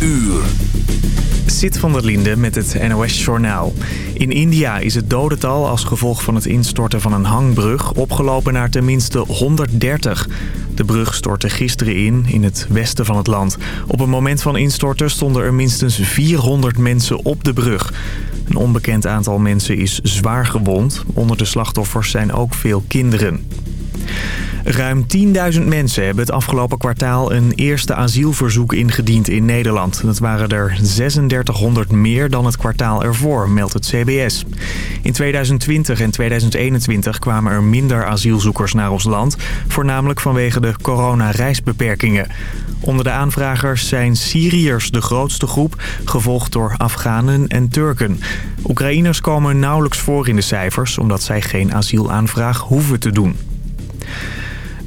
uur. Zit van der Linde met het NOS-journaal. In India is het dodental als gevolg van het instorten van een hangbrug opgelopen naar tenminste 130. De brug stortte gisteren in, in het westen van het land. Op het moment van instorten stonden er minstens 400 mensen op de brug. Een onbekend aantal mensen is zwaar gewond. Onder de slachtoffers zijn ook veel kinderen. Ruim 10.000 mensen hebben het afgelopen kwartaal een eerste asielverzoek ingediend in Nederland. Dat waren er 3600 meer dan het kwartaal ervoor, meldt het CBS. In 2020 en 2021 kwamen er minder asielzoekers naar ons land, voornamelijk vanwege de coronareisbeperkingen. Onder de aanvragers zijn Syriërs de grootste groep, gevolgd door Afghanen en Turken. Oekraïners komen nauwelijks voor in de cijfers, omdat zij geen asielaanvraag hoeven te doen.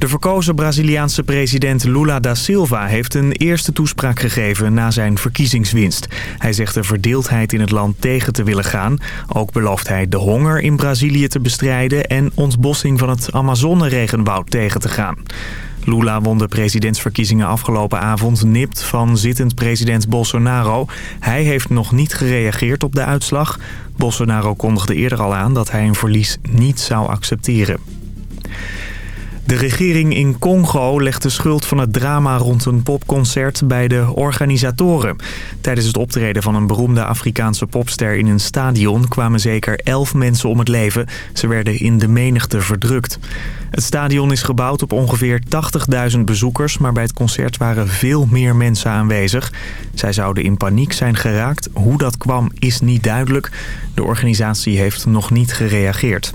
De verkozen Braziliaanse president Lula da Silva heeft een eerste toespraak gegeven na zijn verkiezingswinst. Hij zegt de verdeeldheid in het land tegen te willen gaan. Ook belooft hij de honger in Brazilië te bestrijden en ontbossing van het Amazone-regenwoud tegen te gaan. Lula won de presidentsverkiezingen afgelopen avond nipt van zittend president Bolsonaro. Hij heeft nog niet gereageerd op de uitslag. Bolsonaro kondigde eerder al aan dat hij een verlies niet zou accepteren. De regering in Congo legt de schuld van het drama rond een popconcert bij de organisatoren. Tijdens het optreden van een beroemde Afrikaanse popster in een stadion kwamen zeker elf mensen om het leven. Ze werden in de menigte verdrukt. Het stadion is gebouwd op ongeveer 80.000 bezoekers, maar bij het concert waren veel meer mensen aanwezig. Zij zouden in paniek zijn geraakt. Hoe dat kwam is niet duidelijk. De organisatie heeft nog niet gereageerd.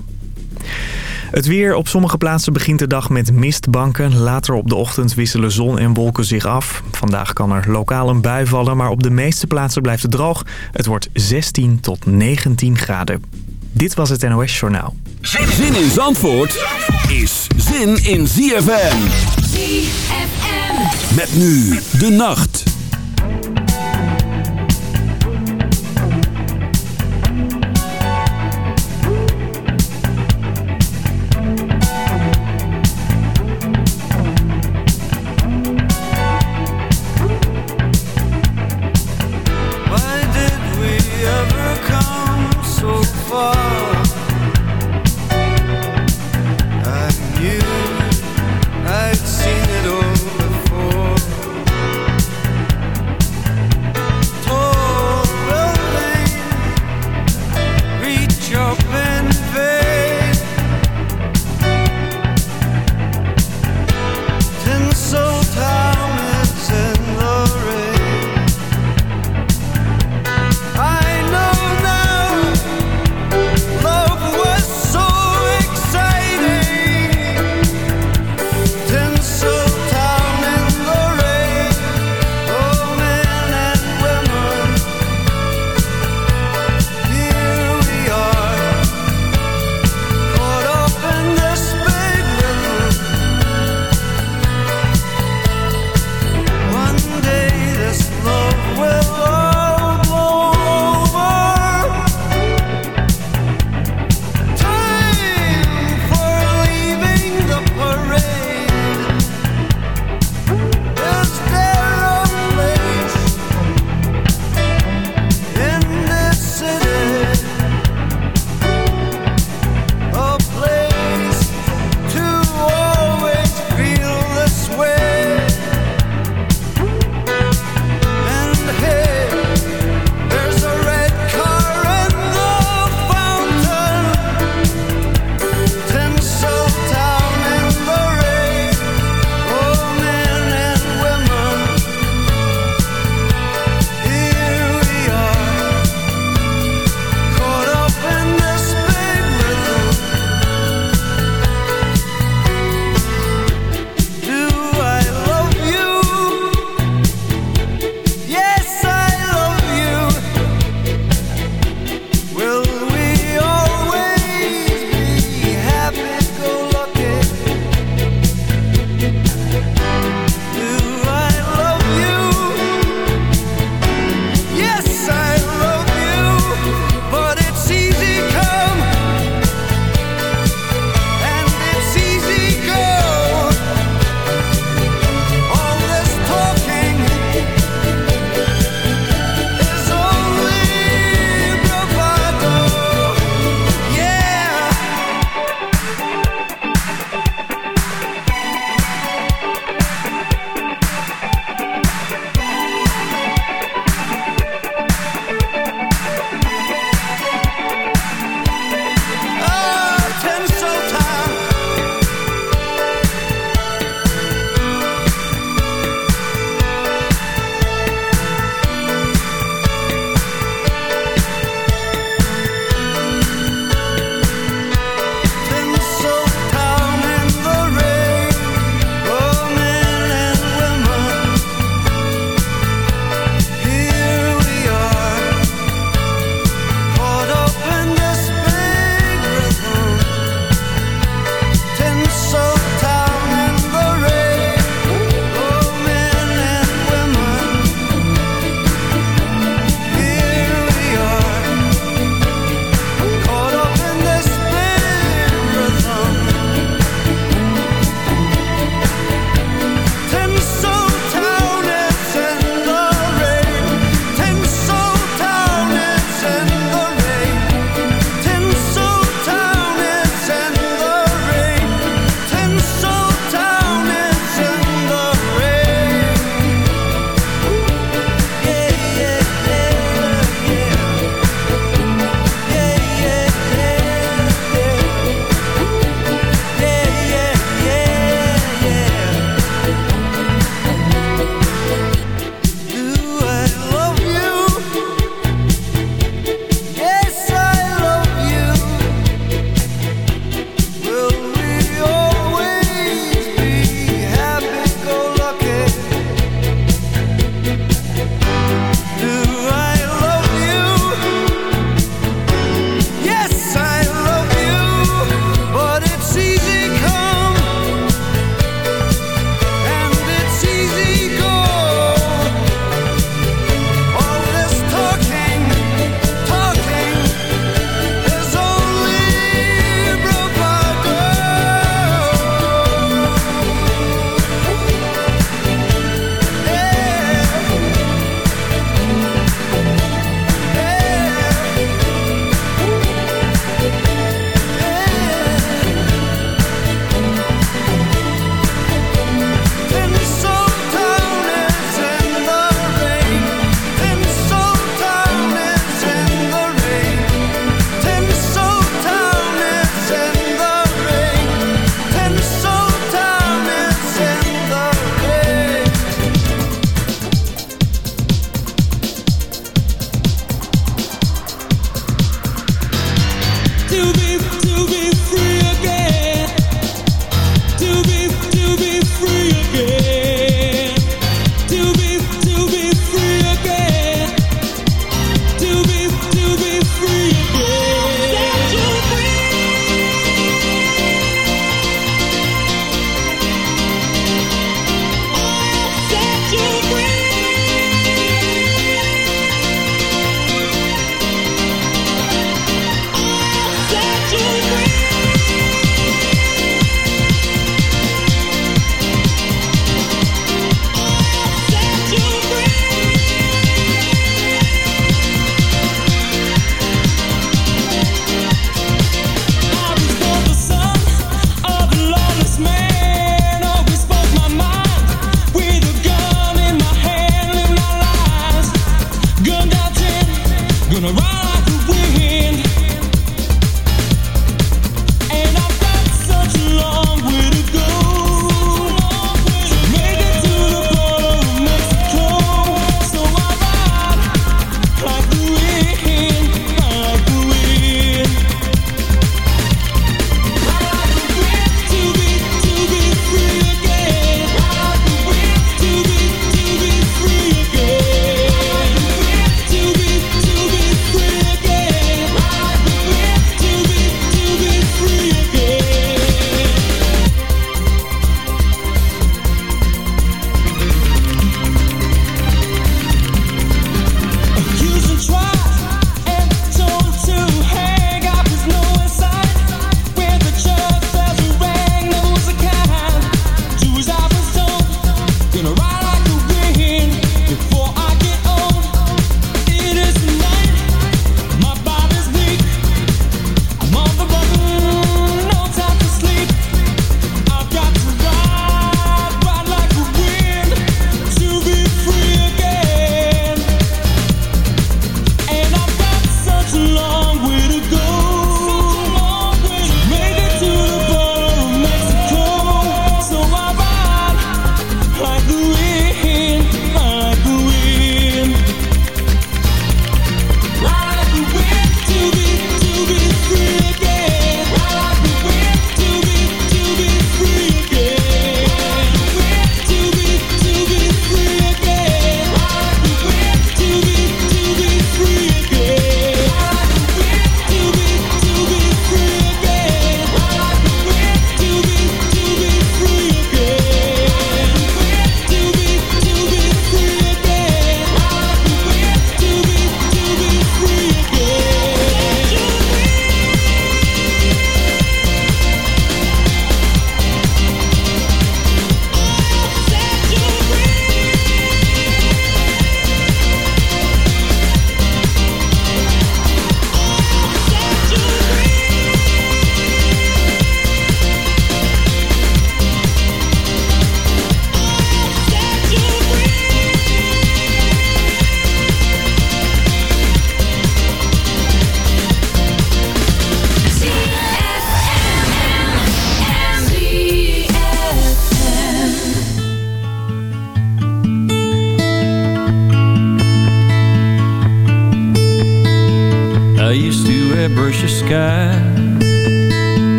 Het weer. Op sommige plaatsen begint de dag met mistbanken. Later op de ochtend wisselen zon en wolken zich af. Vandaag kan er lokaal een bui vallen, maar op de meeste plaatsen blijft het droog. Het wordt 16 tot 19 graden. Dit was het NOS Journaal. Zin in Zandvoort is zin in ZFM. ZFM. Met nu de nacht.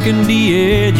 Darkened the edges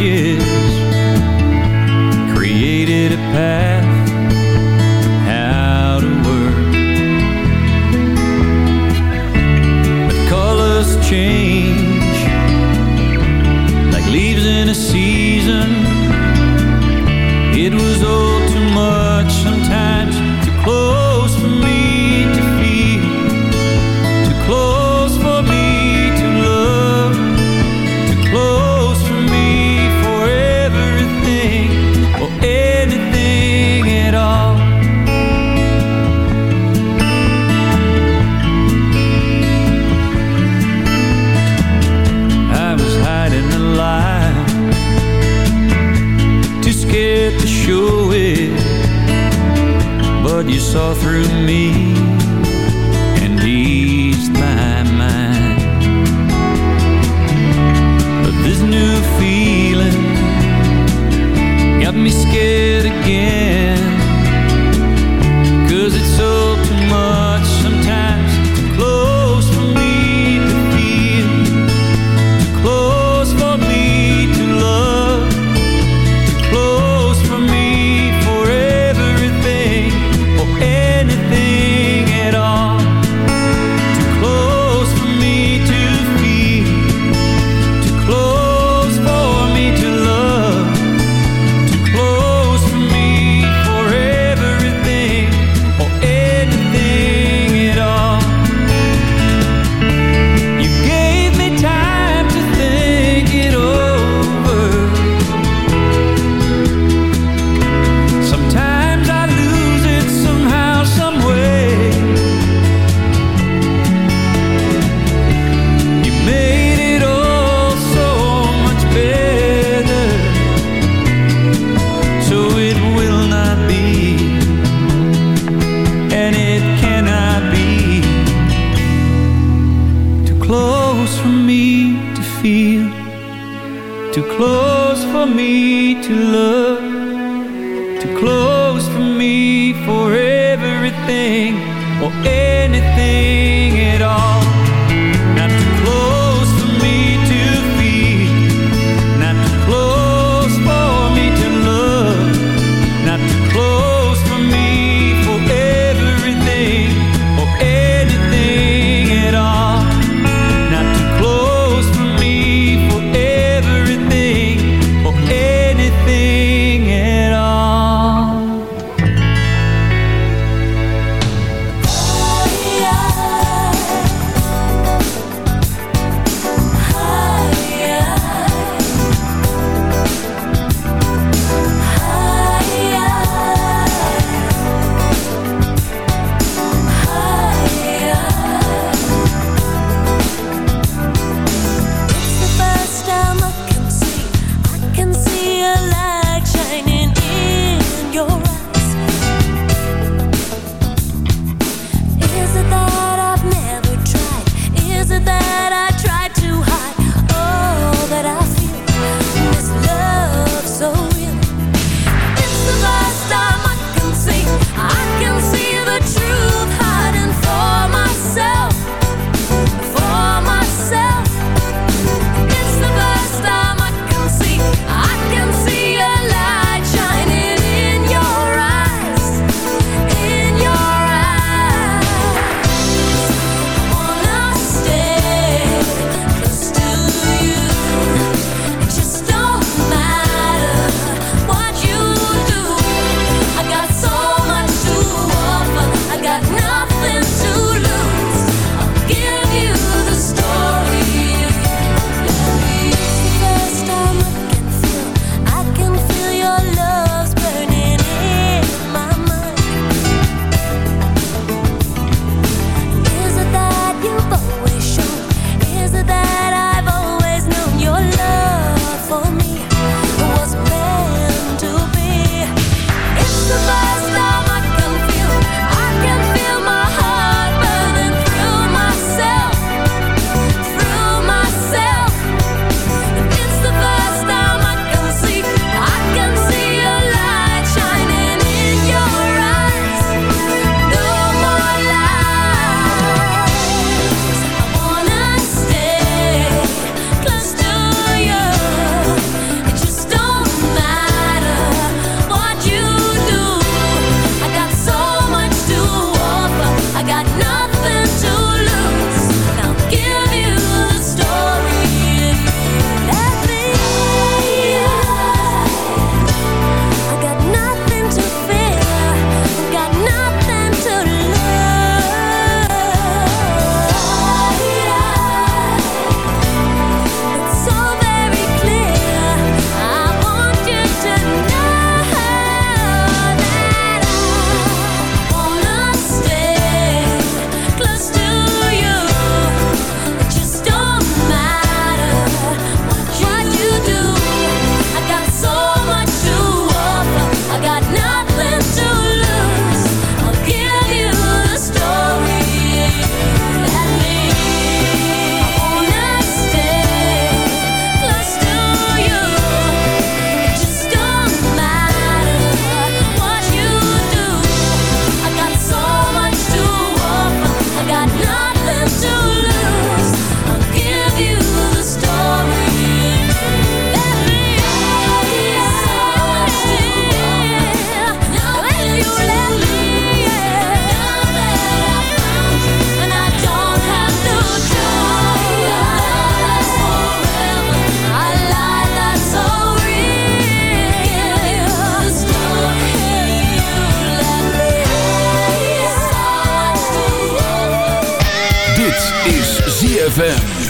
ZFM.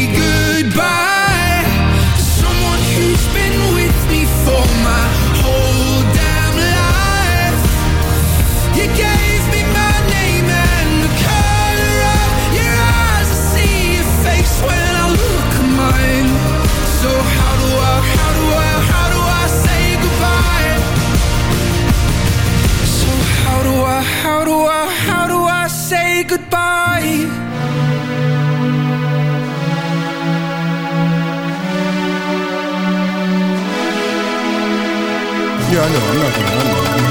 만나 만나 만나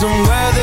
somewhere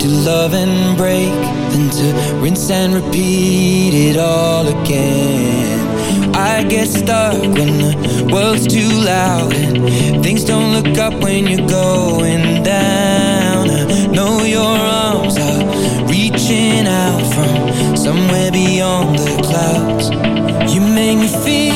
to love and break Than to rinse and repeat it all again. I get stuck when the world's too loud And things don't look up when you're going down. I know your arms are reaching out From somewhere beyond the clouds. You make me feel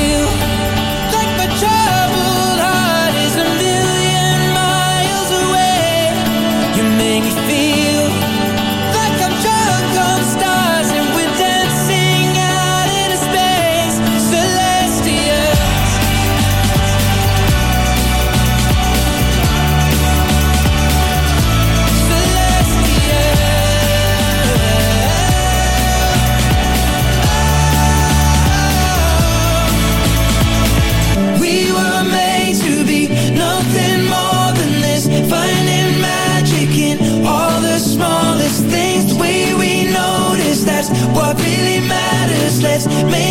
just make